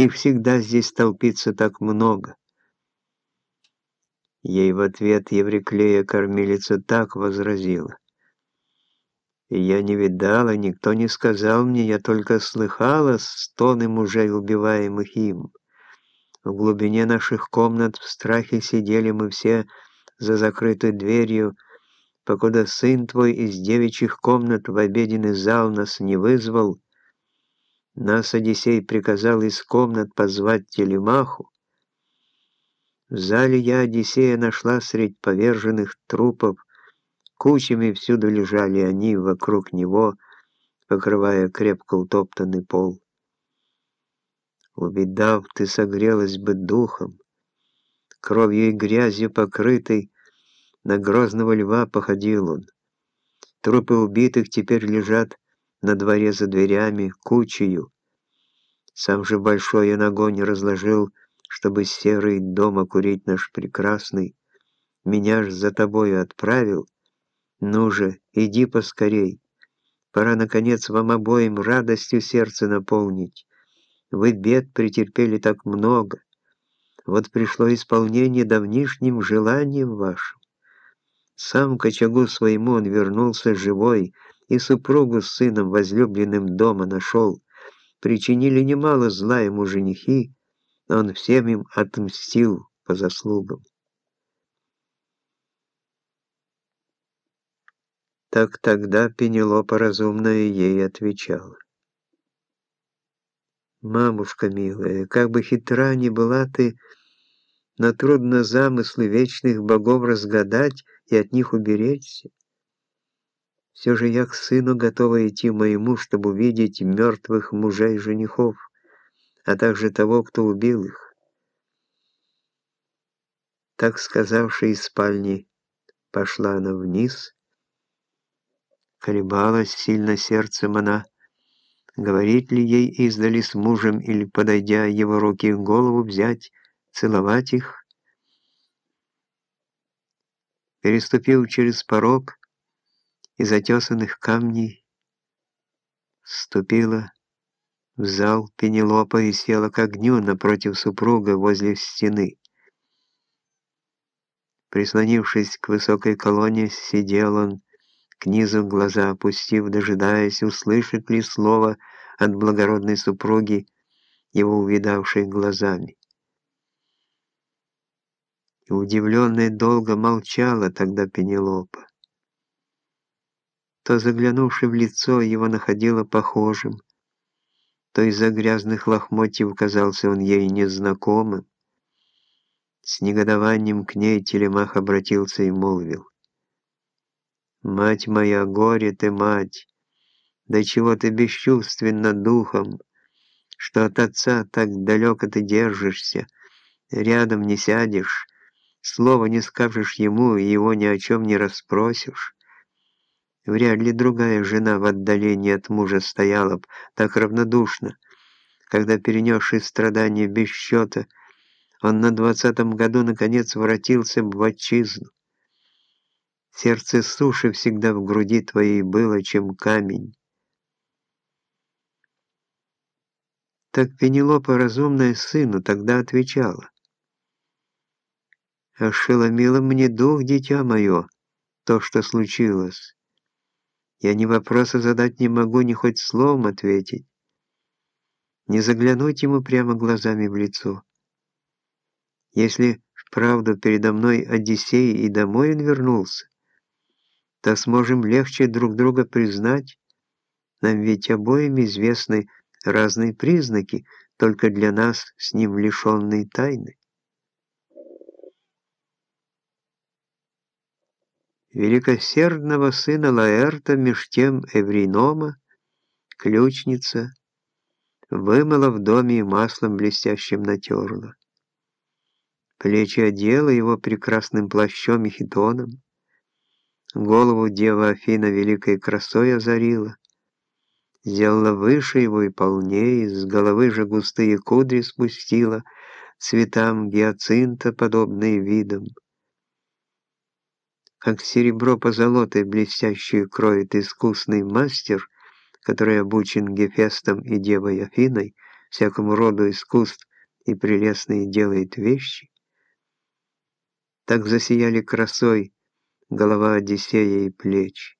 Их всегда здесь толпится так много. Ей в ответ Евриклея кормилица так возразила. Я не видала, никто не сказал мне, я только слыхала стоны мужей, убиваемых им. В глубине наших комнат в страхе сидели мы все за закрытой дверью, покуда сын твой из девичьих комнат в обеденный зал нас не вызвал, нас Одиссей приказал из комнат позвать Телемаху. В зале я Одиссея нашла средь поверженных трупов, кучами всюду лежали они вокруг него, покрывая крепко утоптанный пол. Увидав, ты согрелась бы духом, кровью и грязью покрытый, на грозного льва походил он. Трупы убитых теперь лежат на дворе за дверями, кучею. Сам же большой он огонь разложил, чтобы серый дом окурить наш прекрасный. Меня ж за тобою отправил. Ну же, иди поскорей. Пора, наконец, вам обоим радостью сердце наполнить. Вы бед претерпели так много. Вот пришло исполнение давнишним желанием вашим. Сам к очагу своему он вернулся живой, и супругу с сыном возлюбленным дома нашел. Причинили немало зла ему женихи, но он всем им отмстил по заслугам. Так тогда Пенелопа разумная ей отвечала. «Мамушка милая, как бы хитра ни была ты, но трудно замыслы вечных богов разгадать и от них уберечься. Все же я к сыну готова идти моему, чтобы увидеть мертвых мужей-женихов, а также того, кто убил их. Так сказавши из спальни, пошла она вниз. Колебалась сильно сердцем она, говорить ли ей издали с мужем или, подойдя его руки в голову взять, целовать их. Переступив через порог из отесанных камней, ступила в зал Пенелопа и села к огню напротив супруга возле стены. Прислонившись к высокой колонне, сидел он, к низу глаза опустив, дожидаясь, услышит ли слово от благородной супруги, его увидавшей глазами. Удивленная долго молчала тогда Пенелопа. То заглянувши в лицо, его находила похожим, то из-за грязных лохмотьев казался он ей незнакомым. С негодованием к ней Телемах обратился и молвил. «Мать моя, горе ты, мать! Да чего ты бесчувственна духом, что от отца так далеко ты держишься, рядом не сядешь, слова не скажешь ему и его ни о чем не расспросишь. Вряд ли другая жена в отдалении от мужа стояла б так равнодушно, когда, перенесший страдания без счета, он на двадцатом году наконец воротился в отчизну. Сердце суши всегда в груди твоей было, чем камень. Так Пенелопа, разумная сыну, тогда отвечала. «Ошеломило мне дух, дитя мое, то, что случилось. Я ни вопроса задать не могу, ни хоть словом ответить. Не заглянуть ему прямо глазами в лицо. Если вправду передо мной Одиссей и домой он вернулся, то сможем легче друг друга признать. Нам ведь обоим известны разные признаки, только для нас с ним лишенные тайны. Великосердного сына Лаэрта, меж тем Эвринома, ключница, вымыла в доме и маслом блестящим натерла. Плечи одела его прекрасным плащом и хитоном, голову дева Афина великой красой озарила, сделала выше его и полнее, с головы же густые кудри спустила, цветам гиацинта, подобные видом как серебро по золотой блестящую кроет искусный мастер, который обучен Гефестом и Девой Афиной, всякому роду искусств и прелестные делает вещи, так засияли красой голова Одиссея и плечи.